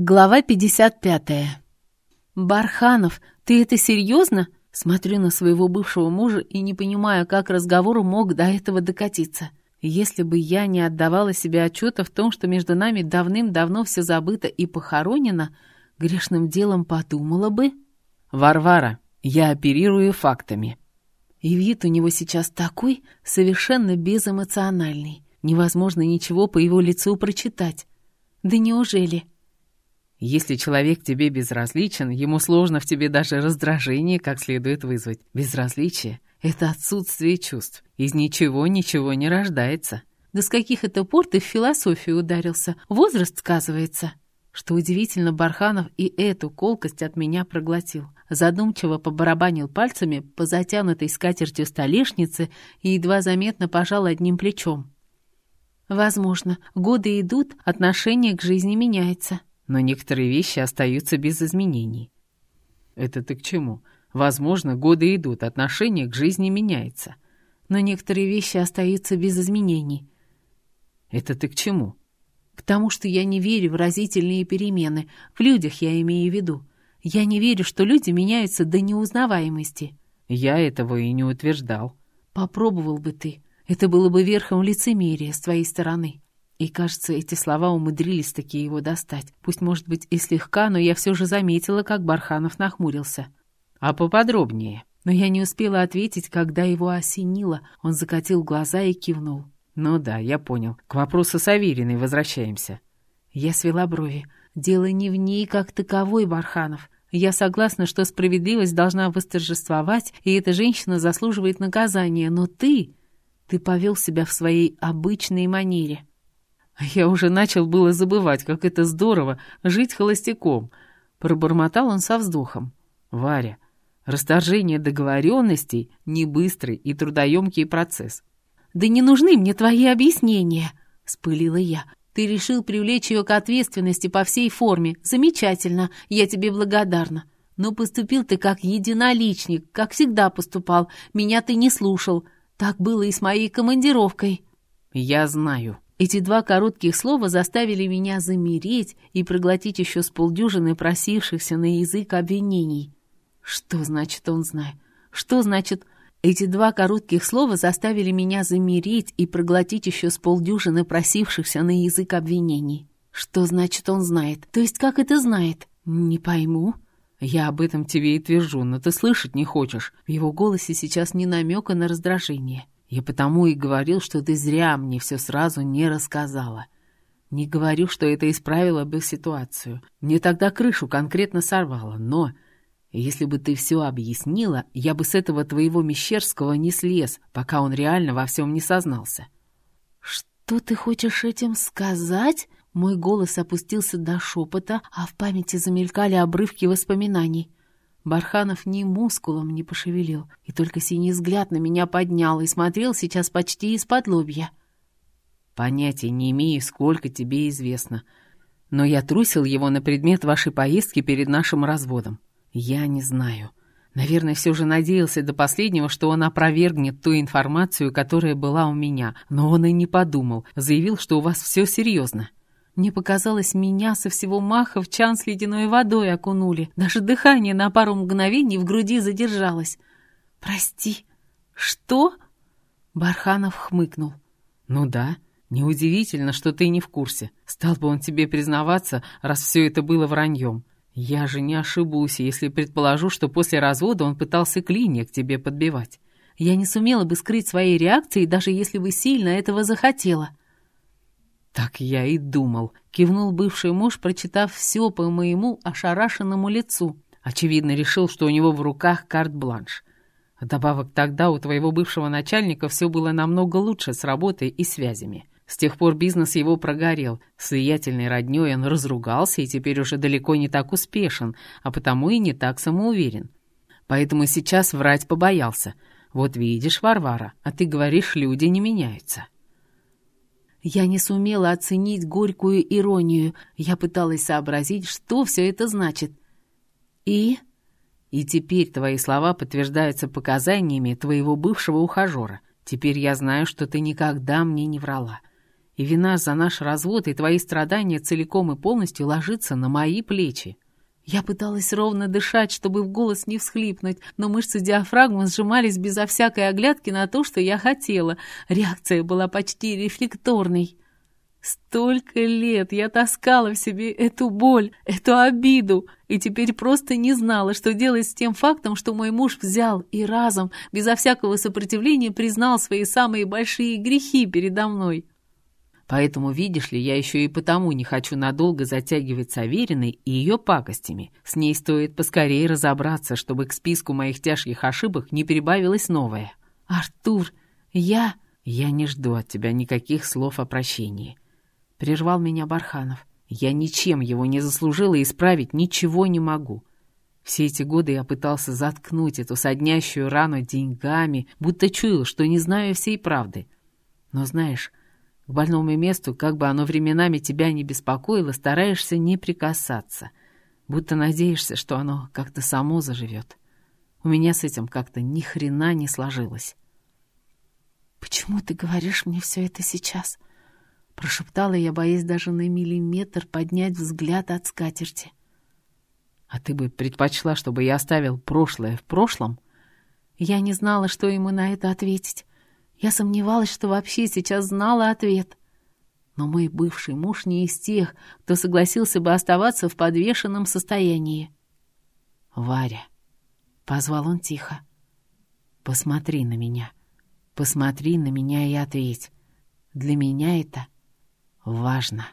Глава 55. «Барханов, ты это серьезно?» Смотрю на своего бывшего мужа и не понимаю, как разговор мог до этого докатиться. Если бы я не отдавала себе отчета в том, что между нами давным-давно все забыто и похоронено, грешным делом подумала бы... «Варвара, я оперирую фактами». И вид у него сейчас такой, совершенно безэмоциональный. Невозможно ничего по его лицу прочитать. Да неужели? Если человек тебе безразличен, ему сложно в тебе даже раздражение как следует вызвать. Безразличие — это отсутствие чувств. Из ничего ничего не рождается. Да с каких это пор ты в философию ударился? Возраст сказывается. Что удивительно, Барханов и эту колкость от меня проглотил. Задумчиво побарабанил пальцами по затянутой скатертью столешницы и едва заметно пожал одним плечом. Возможно, годы идут, отношение к жизни меняется но некоторые вещи остаются без изменений. Это ты к чему? Возможно, годы идут, отношение к жизни меняется. Но некоторые вещи остаются без изменений. Это ты к чему? К тому, что я не верю в разительные перемены. В людях я имею в виду. Я не верю, что люди меняются до неузнаваемости. Я этого и не утверждал. Попробовал бы ты. Это было бы верхом лицемерия с твоей стороны. И, кажется, эти слова умудрились таки его достать. Пусть, может быть, и слегка, но я все же заметила, как Барханов нахмурился. «А поподробнее?» Но я не успела ответить, когда его осенило. Он закатил глаза и кивнул. «Ну да, я понял. К вопросу с Авериной возвращаемся». Я свела брови. «Дело не в ней как таковой, Барханов. Я согласна, что справедливость должна восторжествовать, и эта женщина заслуживает наказания. Но ты... Ты повел себя в своей обычной манере». Я уже начал было забывать, как это здорово жить холостяком. Пробормотал он со вздохом. Варя, расторжение договоренностей — не быстрый и трудоемкий процесс. «Да не нужны мне твои объяснения», — спылила я. «Ты решил привлечь ее к ответственности по всей форме. Замечательно, я тебе благодарна. Но поступил ты как единоличник, как всегда поступал. Меня ты не слушал. Так было и с моей командировкой». «Я знаю», эти два коротких слова заставили меня замереть и проглотить еще с полдюжины просившихся на язык обвинений. Что значит он знает? Что значит... Эти два коротких слова заставили меня замереть и проглотить еще с полдюжины просившихся на язык обвинений. Что значит он знает? То есть как это знает? Не пойму. Я об этом тебе и твержу, но ты слышать не хочешь. В его голосе сейчас не намека на раздражение. Я потому и говорил, что ты зря мне все сразу не рассказала. Не говорю, что это исправило бы ситуацию. Мне тогда крышу конкретно сорвало, но... Если бы ты все объяснила, я бы с этого твоего Мещерского не слез, пока он реально во всем не сознался. «Что ты хочешь этим сказать?» Мой голос опустился до шепота, а в памяти замелькали обрывки воспоминаний. Барханов ни мускулом не пошевелил, и только синий взгляд на меня поднял и смотрел сейчас почти из-под лобья. «Понятия не имею, сколько тебе известно, но я трусил его на предмет вашей поездки перед нашим разводом. Я не знаю. Наверное, все же надеялся до последнего, что он опровергнет ту информацию, которая была у меня, но он и не подумал, заявил, что у вас все серьезно». Мне показалось, меня со всего маха в чан с ледяной водой окунули. Даже дыхание на пару мгновений в груди задержалось. «Прости, что?» Барханов хмыкнул. «Ну да, неудивительно, что ты не в курсе. Стал бы он тебе признаваться, раз все это было враньем. Я же не ошибусь, если предположу, что после развода он пытался клинья к тебе подбивать. Я не сумела бы скрыть своей реакции, даже если бы сильно этого захотела». «Так я и думал», — кивнул бывший муж, прочитав все по моему ошарашенному лицу. Очевидно, решил, что у него в руках карт-бланш. Добавок тогда у твоего бывшего начальника все было намного лучше с работой и связями. С тех пор бизнес его прогорел. С влиятельной роднёй он разругался и теперь уже далеко не так успешен, а потому и не так самоуверен. Поэтому сейчас врать побоялся. Вот видишь, Варвара, а ты говоришь, люди не меняются. Я не сумела оценить горькую иронию. Я пыталась сообразить, что все это значит. И... И теперь твои слова подтверждаются показаниями твоего бывшего ухажера. Теперь я знаю, что ты никогда мне не врала. и вина за наш развод и твои страдания целиком и полностью ложится на мои плечи. Я пыталась ровно дышать, чтобы в голос не всхлипнуть, но мышцы диафрагмы сжимались безо всякой оглядки на то, что я хотела. Реакция была почти рефлекторной. Столько лет я таскала в себе эту боль, эту обиду, и теперь просто не знала, что делать с тем фактом, что мой муж взял и разом, безо всякого сопротивления, признал свои самые большие грехи передо мной. Поэтому, видишь ли, я еще и потому не хочу надолго затягивать с Авериной и ее пакостями. С ней стоит поскорее разобраться, чтобы к списку моих тяжких ошибок не прибавилось новое. «Артур, я...» «Я не жду от тебя никаких слов о прощении», — прервал меня Барханов. «Я ничем его не заслужила и исправить ничего не могу». Все эти годы я пытался заткнуть эту соднящую рану деньгами, будто чуял, что не знаю всей правды. Но знаешь, к больному месту, как бы оно временами тебя не беспокоило, стараешься не прикасаться, будто надеешься, что оно как-то само заживет. У меня с этим как-то ни хрена не сложилось. «Почему ты говоришь мне все это сейчас?» Прошептала я, боясь даже на миллиметр поднять взгляд от скатерти. «А ты бы предпочла, чтобы я оставил прошлое в прошлом?» Я не знала, что ему на это ответить. Я сомневалась, что вообще сейчас знала ответ. Но мой бывший муж не из тех, кто согласился бы оставаться в подвешенном состоянии. «Варя», — позвал он тихо, — «посмотри на меня, посмотри на меня и ответь. Для меня это важно».